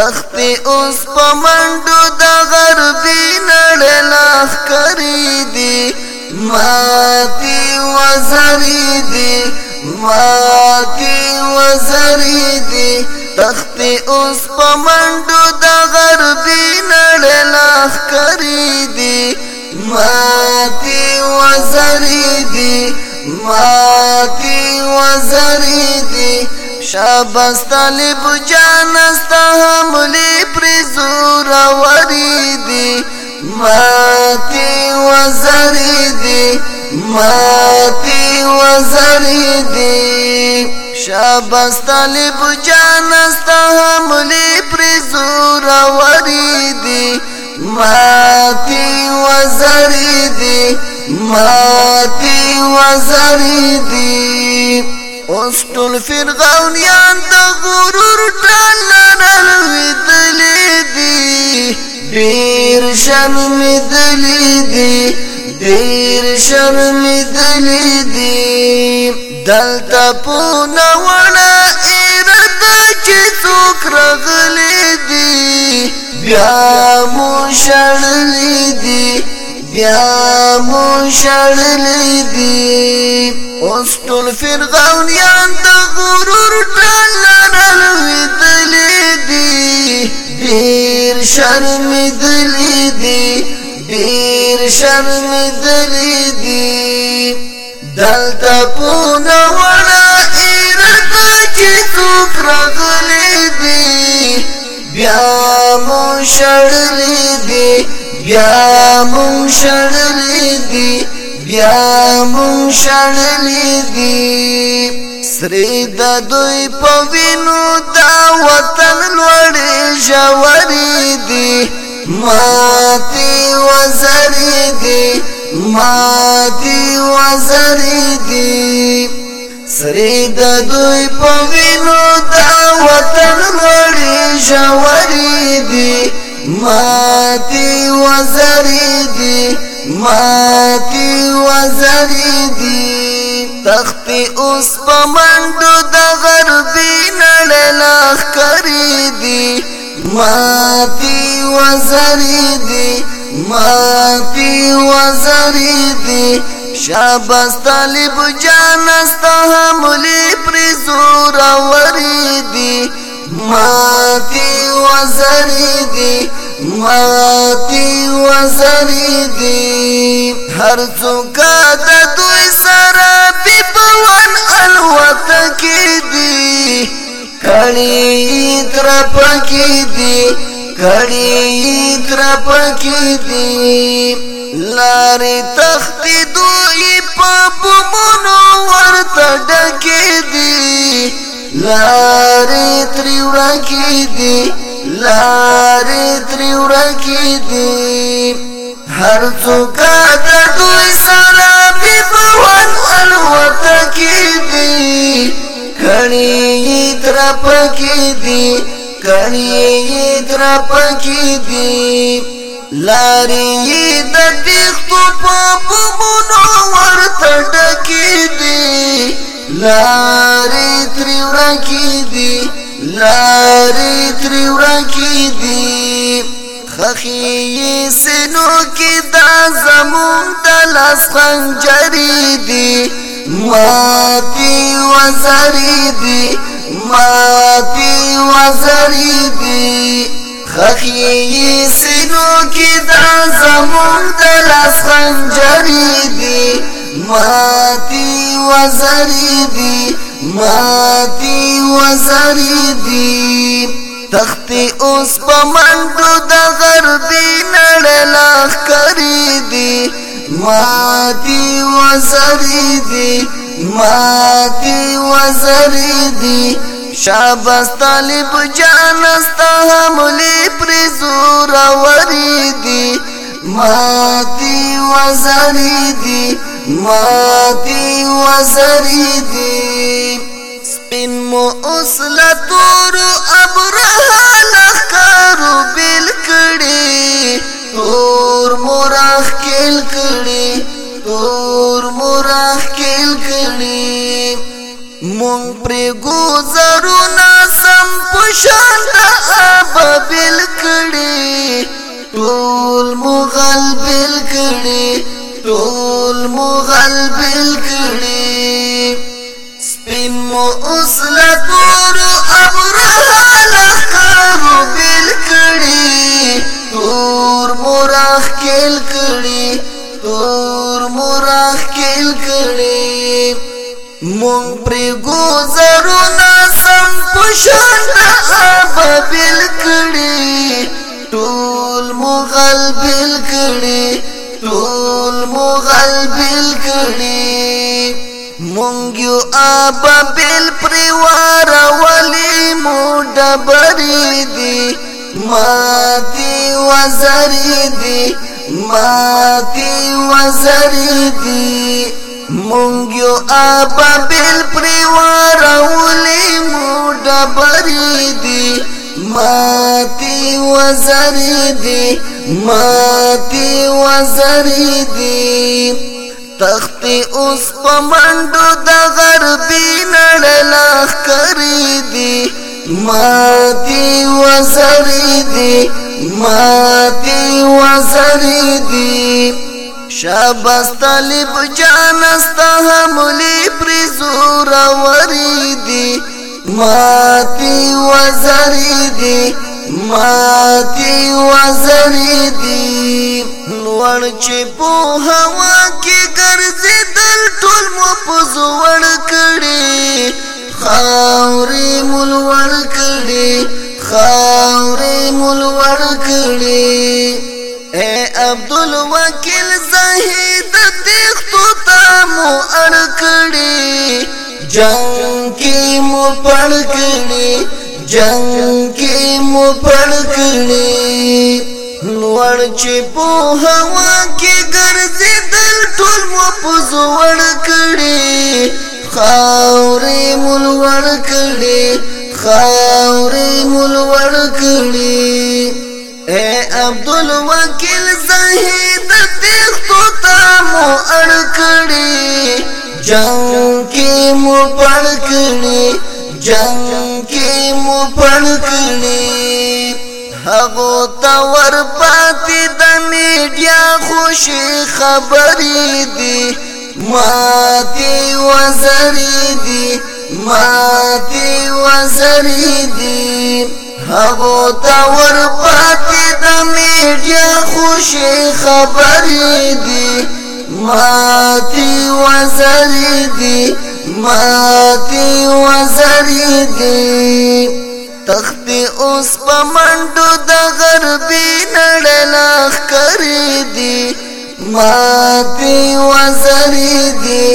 تختی اوس په منډو د غربي نړۍ لاخ کری دي ماتي وزري دي ماتي وزري دي تختی اوس په منډو د غربي نړۍ لاخ کری دي ماتي وزري دي ماتي وزري دي شاباس طالب جان استا حملی پر زور وری دی ماتی وزری دی ماتی وزری دی شاباس طالب جان استا حملی پر زور وری دی ماتی وزری دی ماتی وزری دی اوس ټول فرعونیان د غرور ډالره لویدلې دي ډېر شرمېدلې دي ډېر شرمېدلې دي دلته په نوړه اراده چې څوک راغلي دي بیا مو شړلې دي بیا مو شړلې دي اوس ټول فرعون یان د غرور ټلرل ودلې دي ډیر شرم دلې دي ډیر شرم دلې دي دلته په نو وړه ارته چې څوک راغلې دي بیا مو شړلې دي بیا مون شړلې دي بیا مون شړلې دي سری د دوی په وینو دا وطن لوړې ژورې دي ماتي وزرې دي ماتي وزرې دي سری د دوی په وینو دا وطن لوړې ژورې دي ماتي وزريدي ماتي وزريدي تختی اوس په منډو د غربي نړلاخ کری دي ماتي وزريدي ماتي وزريدي شاباس طالب جان است حمله پر زور اوریدي ماتي وزريدي ماتي وزريدي هر څوک د دوی سره بيبوان الوت کې دي کړي تر پکې دي کړي تر پکې دي لارې تخت دوی په بمونو ورته ډکې دي لارې تری ورکی دی لارې تری ورکی دی هر څوک د دوی سره په بوان الوت کی دی کړي تر پکی دی کړي تر پکی دی لارې د دښتو په بوبونو ورته ډکی دی لارې تری ورکی دی لاری تری ورکی دی خخی سنو کی دا زمون دل اسخنجری دی ماتی وزری دی ماتی وزری دی خخی سنو کی دا زمون دل اسخنجری دی ماتی وزری دی ماتی وزری دی تختی اوس په منډو د غربي نړلا کری دی ماتی وزری دی ماتی وزری دی شاباس طالب جانستا حملی پری زور وری دی ماتی وزری دی ما دی وزری دی سپین مو اوس لتور ابره لخکارو بیل کړي تور مراخ کېل کړي تور مراخ کېل کړي مون پر ګوزرو ناسم پشان دا اب بیل کړي ټول مغل بیل کړي ټول ټول مغل بل کړي سپین مو اوس لا تور امره لا کارو بل کړي تور مراخ کېل کړي تور مراخ کېل کړي مون پر گزارو نا سم پښان اب بل کړي ټول مغل بل کړي ټول مغل بیل کړي مونږ یو اب بیل پریوار ولی مو ډبرې دي ماتي وزرې دي ماتي وزرې دي مونږ یو اب بیل پریوار ولی مو ډبرې دي ماتی وزری دی ماتی وزری دی تخت اوس پمندو د غربی نړلا کری دی ما دی وسری دی ما دی وسری دی شاباس طالب جان است حملی پر زور وری دی ما دی وسری دی ماتی وزری دی لوړ چې په هوا کې ګرځېدل ټول مو په زوړ کړي خاورې مول ور کړي خاورې مول ور کړي اے عبد الوکیل زاهد تختو ته مو اړ کړي جنگ کې مو پړ کړي جنگ کې مو پړ کړی نور چې په هوا کې ګرځېدل ټول مو په زوړ کړی خاورې مول ور کړی خاورې مول ور کړی اے عبد الوکیل زاهد تختو تا مو اڑ کړی جنگ کې مو پړ کړی جنگ کې مو پړ کړی هغه تور پاتې د میډیا خوشي خبرې دي ماتي وزرې دي ماتي وزرې دي هغه تور پاتې د میډیا خوشي خبرې دي ماتي وزرې دي ماتي وزري دي تختی اوس په منډو د غربي نړلا خري دي ماتي وزري دي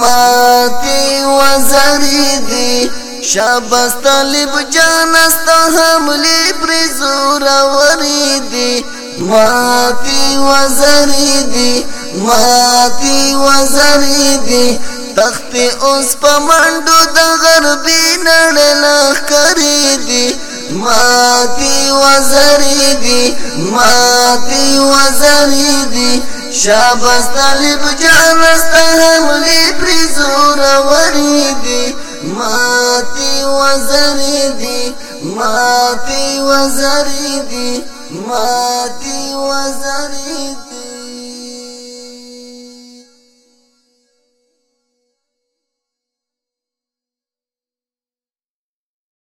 ماتي وزري دي شابست طالب جان است حملې پر زور وري دي ماتي وزريدي ماتي وزريدي تخت اوس په منډو د غربي نړل کری دي ماتي وزريدي ماتي وزريدي شاباس طالب جان استهم لي پرزور وريدي ماتي وزريدي ماتي وزريدي ماتي وزري